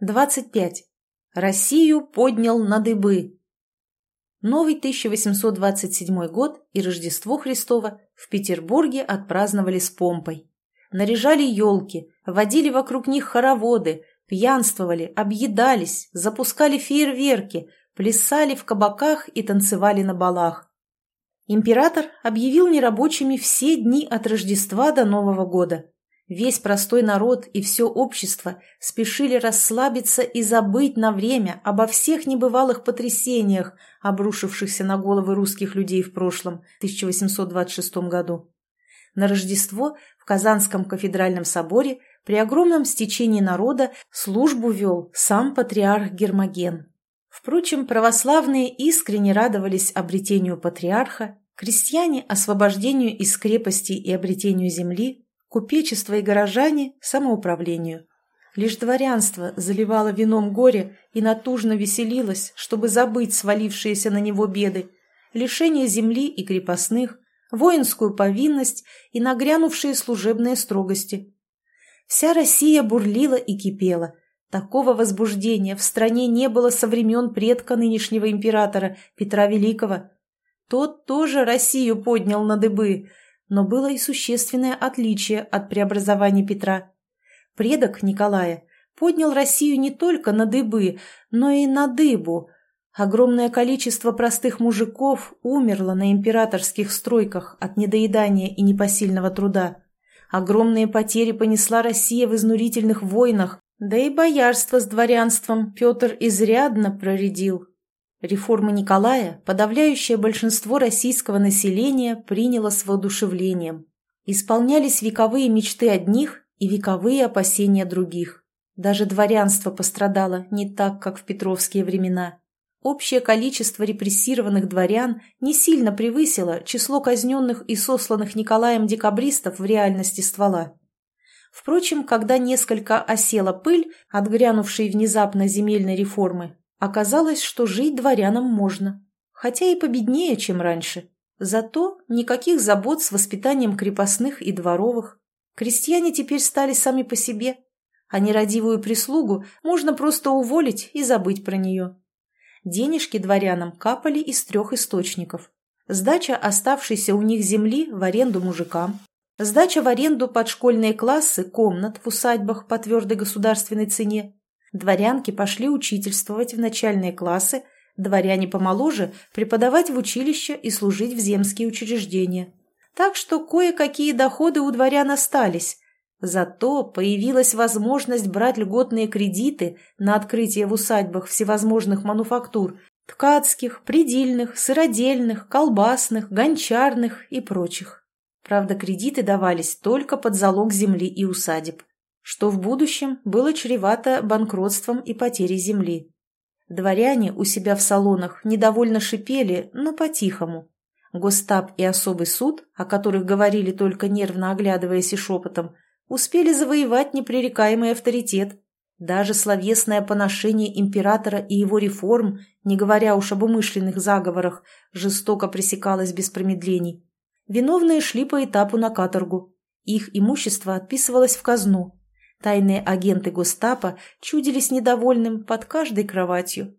25. Россию поднял на дыбы. Новый 1827 год и Рождество Христово в Петербурге отпраздновали с помпой. Наряжали елки, водили вокруг них хороводы, пьянствовали, объедались, запускали фейерверки, плясали в кабаках и танцевали на балах. Император объявил нерабочими все дни от Рождества до Нового года. Весь простой народ и все общество спешили расслабиться и забыть на время обо всех небывалых потрясениях, обрушившихся на головы русских людей в прошлом, 1826 году. На Рождество в Казанском кафедральном соборе при огромном стечении народа службу вел сам патриарх Гермоген. Впрочем, православные искренне радовались обретению патриарха, крестьяне – освобождению из крепости и обретению земли, купечество и горожане – самоуправлению. Лишь дворянство заливало вином горе и натужно веселилось, чтобы забыть свалившиеся на него беды, лишение земли и крепостных, воинскую повинность и нагрянувшие служебные строгости. Вся Россия бурлила и кипела. Такого возбуждения в стране не было со времен предка нынешнего императора Петра Великого. Тот тоже Россию поднял на дыбы, но было и существенное отличие от преобразования Петра. Предок Николая поднял Россию не только на дыбы, но и на дыбу. Огромное количество простых мужиков умерло на императорских стройках от недоедания и непосильного труда. Огромные потери понесла Россия в изнурительных войнах, да и боярство с дворянством Петр изрядно проредил. Реформы Николая подавляющее большинство российского населения приняло с воодушевлением. Исполнялись вековые мечты одних и вековые опасения других. Даже дворянство пострадало не так, как в петровские времена. Общее количество репрессированных дворян не сильно превысило число казненных и сосланных Николаем декабристов в реальности ствола. Впрочем, когда несколько осела пыль от грянувшей внезапно земельной реформы, Оказалось, что жить дворянам можно, хотя и победнее, чем раньше. Зато никаких забот с воспитанием крепостных и дворовых. Крестьяне теперь стали сами по себе, а нерадивую прислугу можно просто уволить и забыть про нее. Денежки дворянам капали из трех источников. Сдача оставшейся у них земли в аренду мужикам, сдача в аренду под школьные классы комнат в усадьбах по твердой государственной цене Дворянки пошли учительствовать в начальные классы, дворяне помоложе преподавать в училище и служить в земские учреждения. Так что кое-какие доходы у дворян остались. Зато появилась возможность брать льготные кредиты на открытие в усадьбах всевозможных мануфактур – ткацких, предельных, сыродельных, колбасных, гончарных и прочих. Правда, кредиты давались только под залог земли и усадеб что в будущем было чревато банкротством и потерей земли. Дворяне у себя в салонах недовольно шипели, но по-тихому. Гостап и особый суд, о которых говорили только нервно оглядываясь и шепотом, успели завоевать непререкаемый авторитет. Даже словесное поношение императора и его реформ, не говоря уж об умышленных заговорах, жестоко пресекалось без промедлений. Виновные шли по этапу на каторгу. Их имущество отписывалось в казну, Тайные агенты гестапо чудились недовольным под каждой кроватью.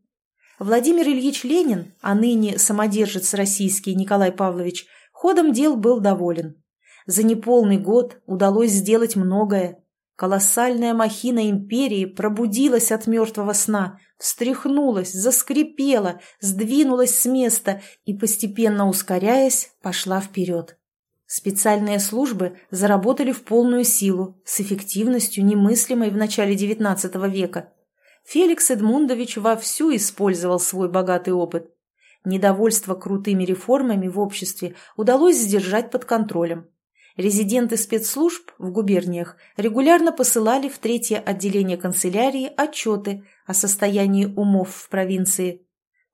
Владимир Ильич Ленин, а ныне самодержец российский Николай Павлович, ходом дел был доволен. За неполный год удалось сделать многое. Колоссальная махина империи пробудилась от мертвого сна, встряхнулась, заскрипела, сдвинулась с места и, постепенно ускоряясь, пошла вперед. Специальные службы заработали в полную силу, с эффективностью, немыслимой в начале XIX века. Феликс Эдмундович вовсю использовал свой богатый опыт. Недовольство крутыми реформами в обществе удалось сдержать под контролем. Резиденты спецслужб в губерниях регулярно посылали в третье отделение канцелярии отчеты о состоянии умов в провинции.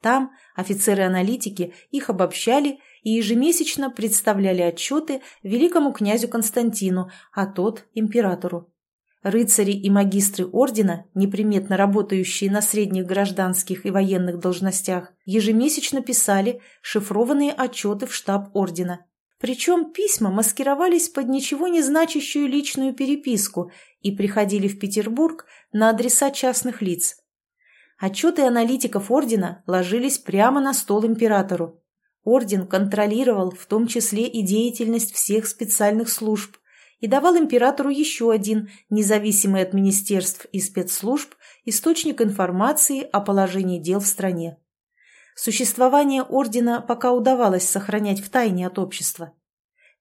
Там офицеры-аналитики их обобщали и ежемесячно представляли отчеты великому князю Константину, а тот – императору. Рыцари и магистры ордена, неприметно работающие на средних гражданских и военных должностях, ежемесячно писали шифрованные отчеты в штаб ордена. Причем письма маскировались под ничего не значащую личную переписку и приходили в Петербург на адреса частных лиц. Отчеты аналитиков ордена ложились прямо на стол императору. Орден контролировал в том числе и деятельность всех специальных служб и давал императору еще один, независимый от министерств и спецслужб, источник информации о положении дел в стране. Существование ордена пока удавалось сохранять в тайне от общества.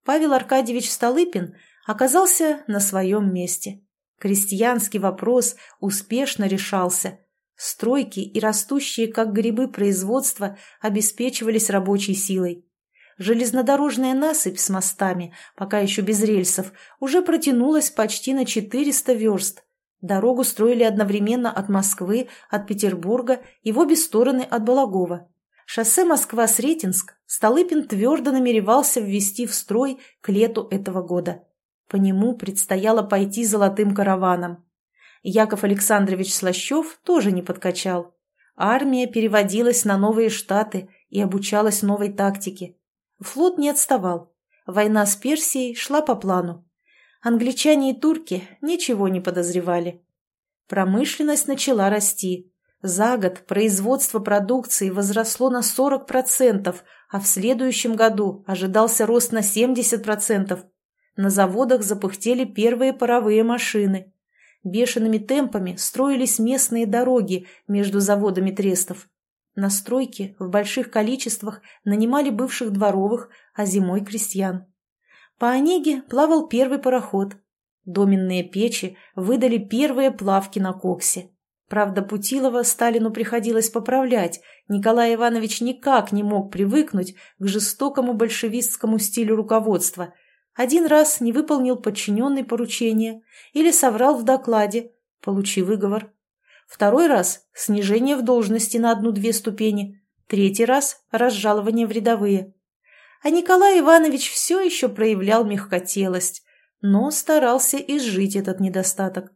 Павел Аркадьевич Столыпин оказался на своем месте. Крестьянский вопрос успешно решался. Стройки и растущие, как грибы, производства обеспечивались рабочей силой. Железнодорожная насыпь с мостами, пока еще без рельсов, уже протянулась почти на 400 верст. Дорогу строили одновременно от Москвы, от Петербурга и в обе стороны от Балагова. Шоссе Москва-Сретенск Столыпин твердо намеревался ввести в строй к лету этого года. По нему предстояло пойти золотым караваном. Яков Александрович Слащев тоже не подкачал. Армия переводилась на новые штаты и обучалась новой тактике. Флот не отставал. Война с Персией шла по плану. Англичане и турки ничего не подозревали. Промышленность начала расти. За год производство продукции возросло на 40%, а в следующем году ожидался рост на 70%. На заводах запыхтели первые паровые машины. Бешеными темпами строились местные дороги между заводами трестов. На стройке в больших количествах нанимали бывших дворовых, а зимой крестьян. По Онеге плавал первый пароход. Доменные печи выдали первые плавки на коксе. Правда, Путилова Сталину приходилось поправлять. Николай Иванович никак не мог привыкнуть к жестокому большевистскому стилю руководства. Один раз не выполнил подчиненный поручение или соврал в докладе, получи выговор. Второй раз – снижение в должности на одну-две ступени. Третий раз – разжалование в рядовые. А Николай Иванович все еще проявлял мягкотелость, но старался изжить этот недостаток.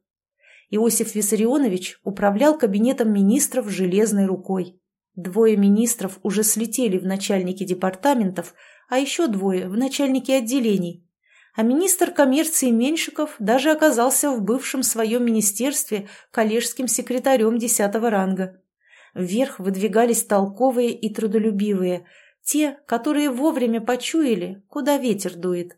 Иосиф Виссарионович управлял кабинетом министров железной рукой. Двое министров уже слетели в начальники департаментов, а еще двое – в начальники отделений. А министр коммерции Меньшиков даже оказался в бывшем своем министерстве коллежским секретарем десятого ранга. Вверх выдвигались толковые и трудолюбивые – те, которые вовремя почуяли, куда ветер дует.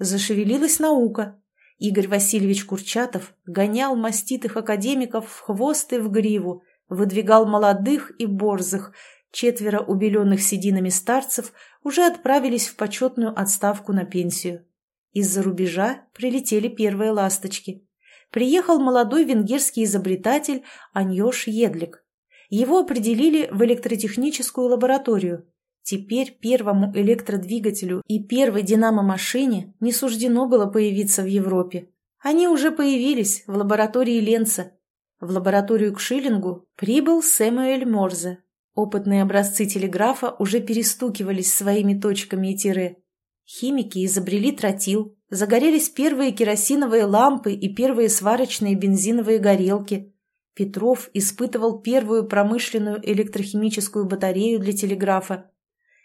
Зашевелилась наука. Игорь Васильевич Курчатов гонял маститых академиков в хвост и в гриву, выдвигал молодых и борзых. Четверо убеленных сединами старцев уже отправились в почетную отставку на пенсию. Из-за рубежа прилетели первые ласточки. Приехал молодой венгерский изобретатель Аньош Едлик. Его определили в электротехническую лабораторию. Теперь первому электродвигателю и первой динамо-машине не суждено было появиться в Европе. Они уже появились в лаборатории Ленца. В лабораторию к Шиллингу прибыл Сэмюэль Морзе. Опытные образцы телеграфа уже перестукивались своими точками и тире. Химики изобрели тротил, загорелись первые керосиновые лампы и первые сварочные бензиновые горелки. Петров испытывал первую промышленную электрохимическую батарею для телеграфа.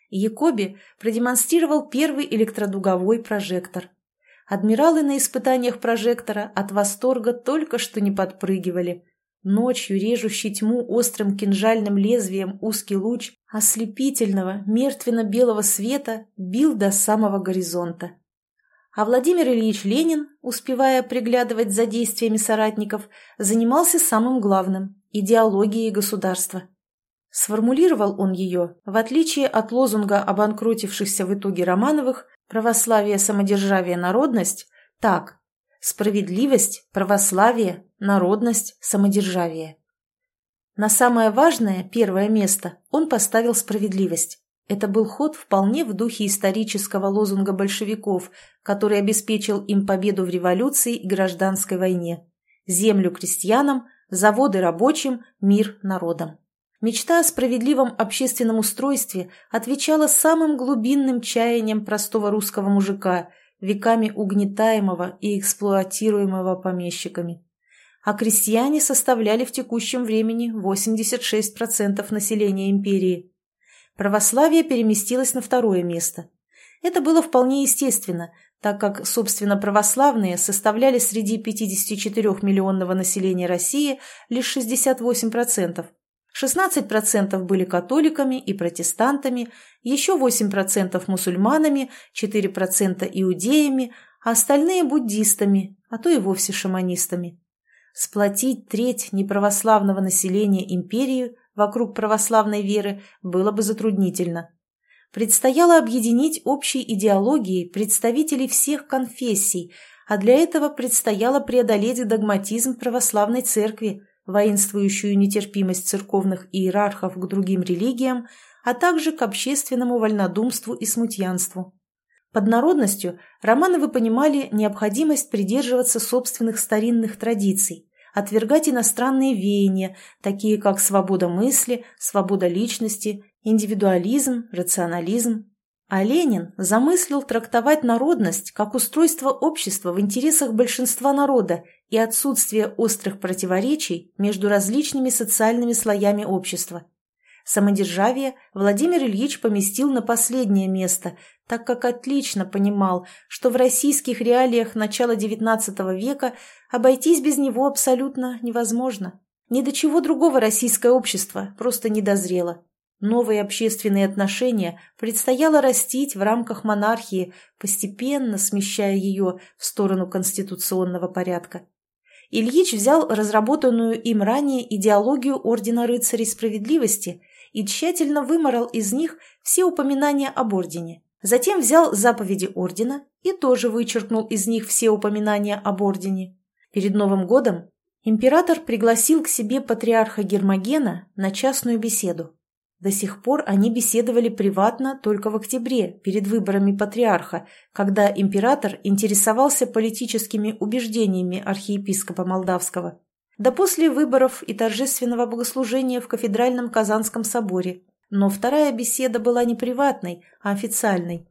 Якоби продемонстрировал первый электродуговой прожектор. Адмиралы на испытаниях прожектора от восторга только что не подпрыгивали. Ночью режущий тьму острым кинжальным лезвием узкий луч ослепительного, мертвенно-белого света бил до самого горизонта. А Владимир Ильич Ленин, успевая приглядывать за действиями соратников, занимался самым главным – идеологией государства. Сформулировал он ее, в отличие от лозунга обанкротившихся в итоге Романовых «Православие, самодержавие, народность» так «Справедливость, православие, народность, самодержавие». На самое важное, первое место, он поставил справедливость. Это был ход вполне в духе исторического лозунга большевиков, который обеспечил им победу в революции и гражданской войне. Землю крестьянам, заводы рабочим, мир народам. Мечта о справедливом общественном устройстве отвечала самым глубинным чаяниям простого русского мужика, веками угнетаемого и эксплуатируемого помещиками. А крестьяне составляли в текущем времени 86% населения империи. Православие переместилось на второе место. Это было вполне естественно, так как, собственно, православные составляли среди 54-миллионного населения России лишь 68%. 16% были католиками и протестантами, еще 8% мусульманами, 4% иудеями, а остальные буддистами, а то и вовсе шаманистами. Сплотить треть неправославного населения империи вокруг православной веры было бы затруднительно. Предстояло объединить общей идеологией представителей всех конфессий, а для этого предстояло преодолеть догматизм православной церкви, воинствующую нетерпимость церковных иерархов к другим религиям, а также к общественному вольнодумству и смутьянству. Под народностью Романовы понимали необходимость придерживаться собственных старинных традиций, отвергать иностранные веяния, такие как свобода мысли, свобода личности, индивидуализм, рационализм. А Ленин замыслил трактовать народность как устройство общества в интересах большинства народа и отсутствие острых противоречий между различными социальными слоями общества. Самодержавие Владимир Ильич поместил на последнее место, так как отлично понимал, что в российских реалиях начала XIX века обойтись без него абсолютно невозможно. Ни до чего другого российское общество просто не дозрело. Новые общественные отношения предстояло растить в рамках монархии, постепенно смещая ее в сторону конституционного порядка. Ильич взял разработанную им ранее идеологию Ордена рыцарей справедливости и тщательно выморал из них все упоминания об ордене. Затем взял заповеди ордена и тоже вычеркнул из них все упоминания об ордене. Перед Новым годом император пригласил к себе патриарха Гермогена на частную беседу. До сих пор они беседовали приватно только в октябре, перед выборами патриарха, когда император интересовался политическими убеждениями архиепископа Молдавского. Да после выборов и торжественного богослужения в кафедральном Казанском соборе. Но вторая беседа была не приватной, а официальной.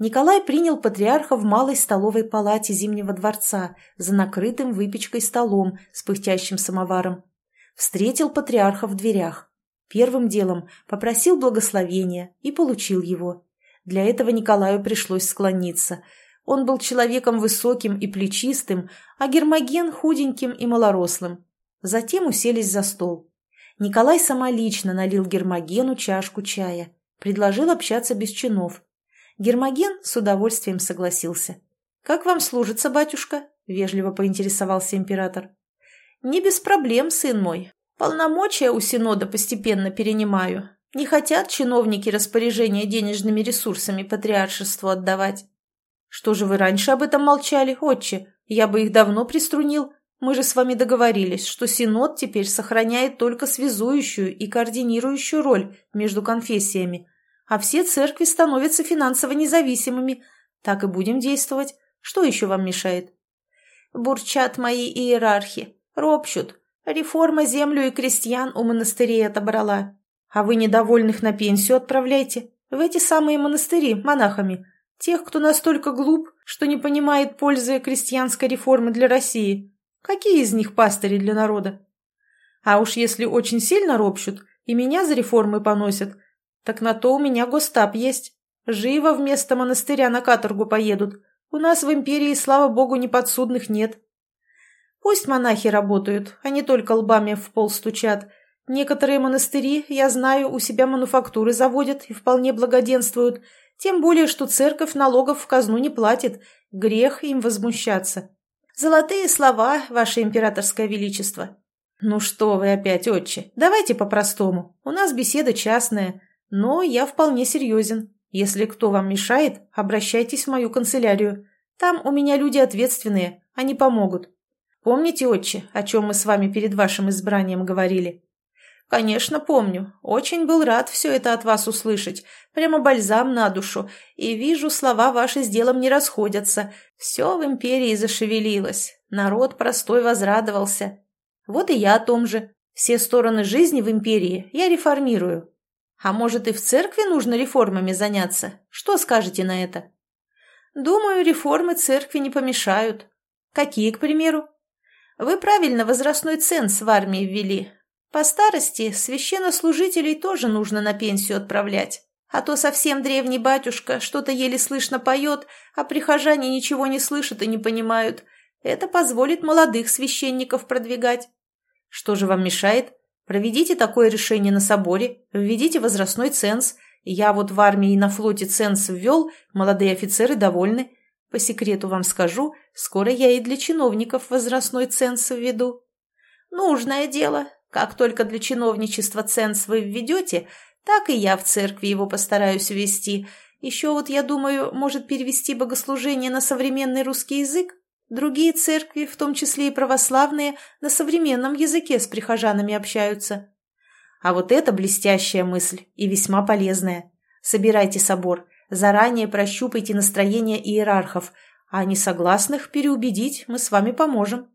Николай принял патриарха в малой столовой палате Зимнего дворца за накрытым выпечкой столом с пыхтящим самоваром. Встретил патриарха в дверях. Первым делом попросил благословения и получил его. Для этого Николаю пришлось склониться. Он был человеком высоким и плечистым, а Гермоген худеньким и малорослым. Затем уселись за стол. Николай самолично налил Гермогену чашку чая, предложил общаться без чинов. Гермоген с удовольствием согласился. «Как вам служится, батюшка?» – вежливо поинтересовался император. «Не без проблем, сын мой. Полномочия у Синода постепенно перенимаю. Не хотят чиновники распоряжения денежными ресурсами патриаршеству отдавать. Что же вы раньше об этом молчали, отче? Я бы их давно приструнил. Мы же с вами договорились, что Синод теперь сохраняет только связующую и координирующую роль между конфессиями, а все церкви становятся финансово независимыми. Так и будем действовать. Что еще вам мешает? Бурчат мои иерархи, ропщут, Реформа землю и крестьян у монастырей отобрала. А вы недовольных на пенсию отправляйте. В эти самые монастыри, монахами. Тех, кто настолько глуп, что не понимает пользы крестьянской реформы для России. Какие из них пастыри для народа? А уж если очень сильно ропщут и меня за реформы поносят, так на то у меня гостап есть. Живо вместо монастыря на каторгу поедут. У нас в империи, слава богу, неподсудных нет. Пусть монахи работают, не только лбами в пол стучат. Некоторые монастыри, я знаю, у себя мануфактуры заводят и вполне благоденствуют, тем более, что церковь налогов в казну не платит. Грех им возмущаться. Золотые слова, ваше императорское величество. Ну что вы опять, отче, давайте по-простому. У нас беседа частная, но я вполне серьезен. Если кто вам мешает, обращайтесь в мою канцелярию. Там у меня люди ответственные, они помогут. Помните, отче, о чем мы с вами перед вашим избранием говорили? Конечно, помню. Очень был рад все это от вас услышать. Прямо бальзам на душу. И вижу, слова ваши с делом не расходятся. Все в империи зашевелилось. Народ простой возрадовался. Вот и я о том же. Все стороны жизни в империи я реформирую. А может, и в церкви нужно реформами заняться? Что скажете на это? Думаю, реформы церкви не помешают. Какие, к примеру? Вы правильно возрастной ценз в армии ввели. По старости священнослужителей тоже нужно на пенсию отправлять. А то совсем древний батюшка что-то еле слышно поет, а прихожане ничего не слышат и не понимают. Это позволит молодых священников продвигать. Что же вам мешает? Проведите такое решение на соборе, введите возрастной ценз. Я вот в армии и на флоте ценз ввел, молодые офицеры довольны. По секрету вам скажу, скоро я и для чиновников возрастной ценз введу. Нужное дело. Как только для чиновничества ценз вы введете, так и я в церкви его постараюсь ввести. Еще вот, я думаю, может перевести богослужение на современный русский язык? Другие церкви, в том числе и православные, на современном языке с прихожанами общаются. А вот это блестящая мысль и весьма полезная. Собирайте собор, заранее прощупайте настроение иерархов, а несогласных переубедить мы с вами поможем.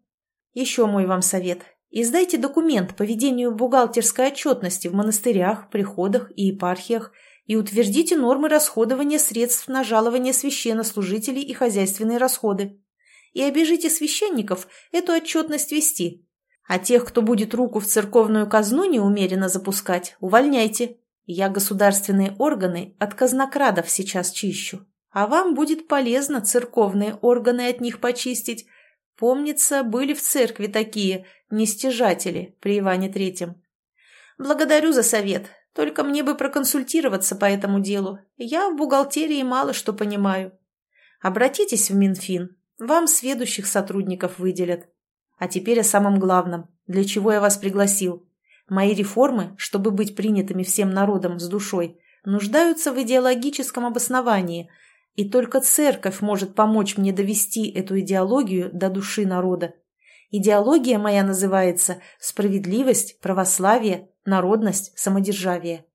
Еще мой вам совет. Издайте документ по ведению бухгалтерской отчетности в монастырях, приходах и епархиях и утвердите нормы расходования средств на жалование священнослужителей и хозяйственные расходы и обижите священников эту отчетность вести. А тех, кто будет руку в церковную казну неумеренно запускать, увольняйте. Я государственные органы от казнокрадов сейчас чищу. А вам будет полезно церковные органы от них почистить. Помнится, были в церкви такие нестяжатели при Иване Третьем. Благодарю за совет, только мне бы проконсультироваться по этому делу. Я в бухгалтерии мало что понимаю. Обратитесь в Минфин, вам сведущих сотрудников выделят. А теперь о самом главном. Для чего я вас пригласил? Мои реформы, чтобы быть принятыми всем народом с душой, нуждаются в идеологическом обосновании, и только церковь может помочь мне довести эту идеологию до души народа. Идеология моя называется «Справедливость, православие, народность, самодержавие».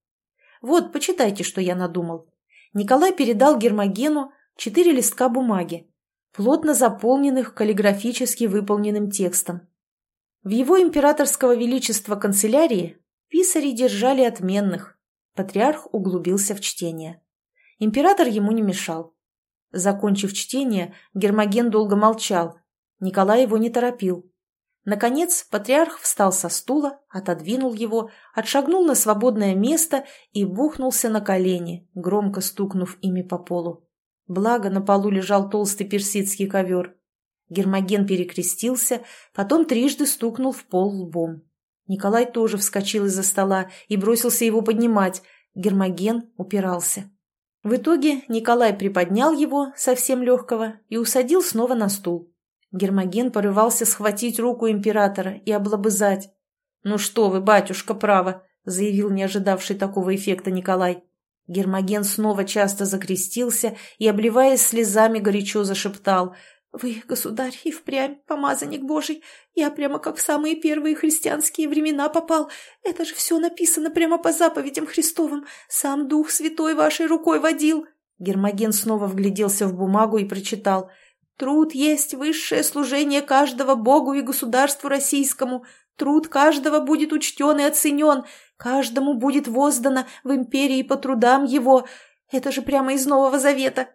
Вот, почитайте, что я надумал. Николай передал Гермогену четыре листка бумаги, плотно заполненных каллиграфически выполненным текстом. В его императорского величества канцелярии писари держали отменных. Патриарх углубился в чтение. Император ему не мешал. Закончив чтение, Гермоген долго молчал. Николай его не торопил. Наконец, патриарх встал со стула, отодвинул его, отшагнул на свободное место и бухнулся на колени, громко стукнув ими по полу. Благо на полу лежал толстый персидский ковер. Гермоген перекрестился, потом трижды стукнул в пол лбом. Николай тоже вскочил из-за стола и бросился его поднимать. Гермоген упирался. В итоге Николай приподнял его, совсем легкого, и усадил снова на стул. Гермоген порывался схватить руку императора и облобызать. «Ну что вы, батюшка, право!» — заявил не ожидавший такого эффекта Николай. Гермоген снова часто закрестился и, обливаясь слезами, горячо зашептал «Вы, государь, и впрямь помазанник Божий. Я прямо как в самые первые христианские времена попал. Это же все написано прямо по заповедям Христовым. Сам Дух Святой вашей рукой водил». Гермоген снова вгляделся в бумагу и прочитал «Труд есть высшее служение каждого Богу и государству российскому. Труд каждого будет учтен и оценен. Каждому будет воздано в империи по трудам его. Это же прямо из Нового Завета.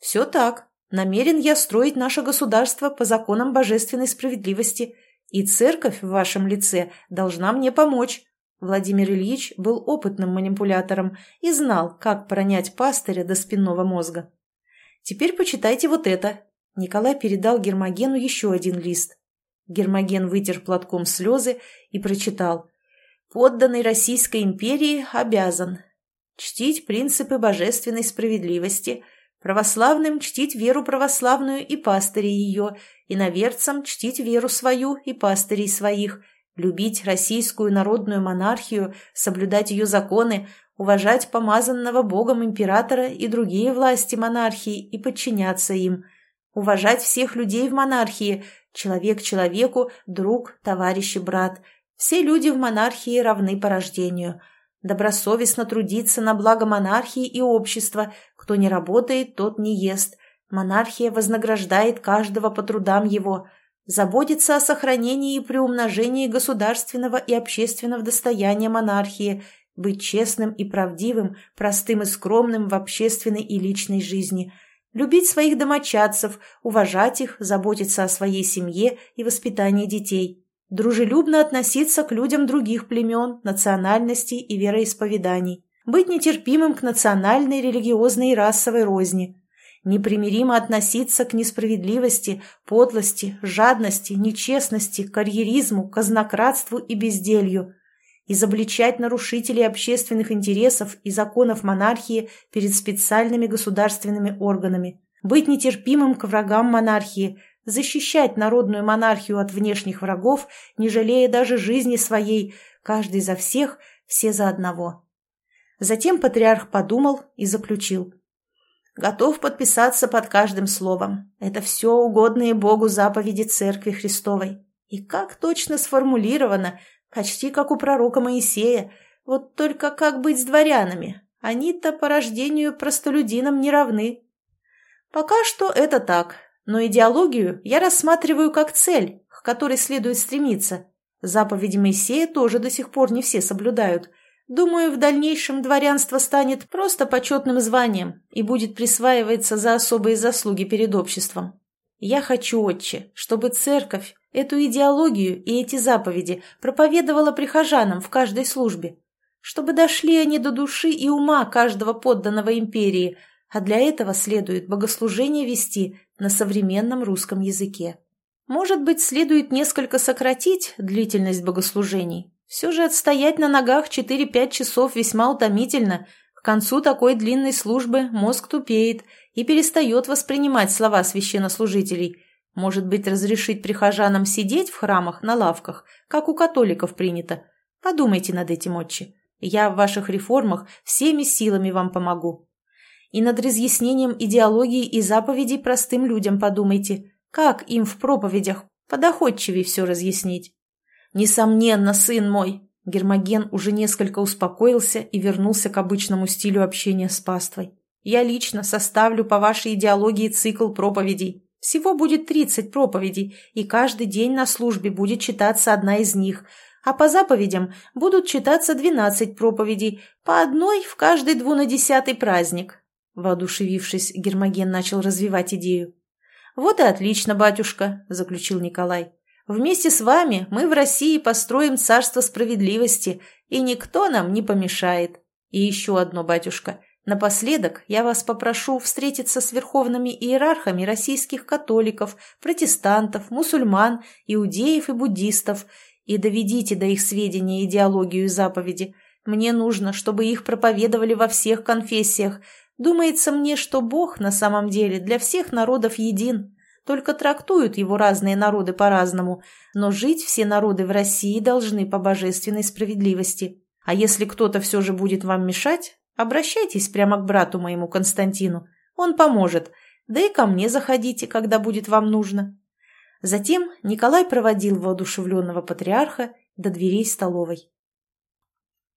Все так. Намерен я строить наше государство по законам божественной справедливости. И церковь в вашем лице должна мне помочь. Владимир Ильич был опытным манипулятором и знал, как пронять пастыря до спинного мозга. Теперь почитайте вот это. Николай передал Гермогену еще один лист. Гермоген вытер платком слезы и прочитал подданный Российской империи обязан чтить принципы божественной справедливости, православным чтить веру православную и пастырей ее, иноверцам чтить веру свою и пастырей своих, любить российскую народную монархию, соблюдать ее законы, уважать помазанного Богом императора и другие власти монархии и подчиняться им, уважать всех людей в монархии, человек человеку, друг, товарищ и брат – все люди в монархии равны по рождению. Добросовестно трудиться на благо монархии и общества. Кто не работает, тот не ест. Монархия вознаграждает каждого по трудам его. Заботится о сохранении и приумножении государственного и общественного достояния монархии. Быть честным и правдивым, простым и скромным в общественной и личной жизни – любить своих домочадцев, уважать их, заботиться о своей семье и воспитании детей дружелюбно относиться к людям других племен, национальностей и вероисповеданий, быть нетерпимым к национальной, религиозной и расовой розни, непримиримо относиться к несправедливости, подлости, жадности, нечестности, карьеризму, казнократству и безделью, изобличать нарушителей общественных интересов и законов монархии перед специальными государственными органами, быть нетерпимым к врагам монархии, защищать народную монархию от внешних врагов, не жалея даже жизни своей, каждый за всех, все за одного. Затем патриарх подумал и заключил. Готов подписаться под каждым словом. Это все угодные Богу заповеди Церкви Христовой. И как точно сформулировано, почти как у пророка Моисея. Вот только как быть с дворянами? Они-то по рождению простолюдинам не равны. Пока что это так, но идеологию я рассматриваю как цель, к которой следует стремиться. Заповеди Моисея тоже до сих пор не все соблюдают. Думаю, в дальнейшем дворянство станет просто почетным званием и будет присваиваться за особые заслуги перед обществом. Я хочу, отче, чтобы церковь эту идеологию и эти заповеди проповедовала прихожанам в каждой службе, чтобы дошли они до души и ума каждого подданного империи, а для этого следует богослужение вести на современном русском языке. Может быть, следует несколько сократить длительность богослужений. Все же отстоять на ногах 4-5 часов весьма утомительно. К концу такой длинной службы мозг тупеет и перестает воспринимать слова священнослужителей. Может быть, разрешить прихожанам сидеть в храмах на лавках, как у католиков принято. Подумайте над этим, отче. Я в ваших реформах всеми силами вам помогу. И над разъяснением идеологии и заповедей простым людям подумайте – как им в проповедях подоходчивее все разъяснить? Несомненно, сын мой, Гермоген уже несколько успокоился и вернулся к обычному стилю общения с паствой. Я лично составлю по вашей идеологии цикл проповедей. Всего будет 30 проповедей, и каждый день на службе будет читаться одна из них, а по заповедям будут читаться 12 проповедей, по одной в каждый двунадесятый праздник. Воодушевившись, Гермоген начал развивать идею. «Вот и отлично, батюшка», – заключил Николай. «Вместе с вами мы в России построим царство справедливости, и никто нам не помешает. И еще одно, батюшка. Напоследок я вас попрошу встретиться с верховными иерархами российских католиков, протестантов, мусульман, иудеев и буддистов и доведите до их сведения идеологию и заповеди. Мне нужно, чтобы их проповедовали во всех конфессиях, Думается мне, что Бог на самом деле для всех народов един, только трактуют его разные народы по-разному, но жить все народы в России должны по божественной справедливости. А если кто-то все же будет вам мешать, обращайтесь прямо к брату моему Константину, он поможет, да и ко мне заходите, когда будет вам нужно». Затем Николай проводил воодушевленного патриарха до дверей столовой.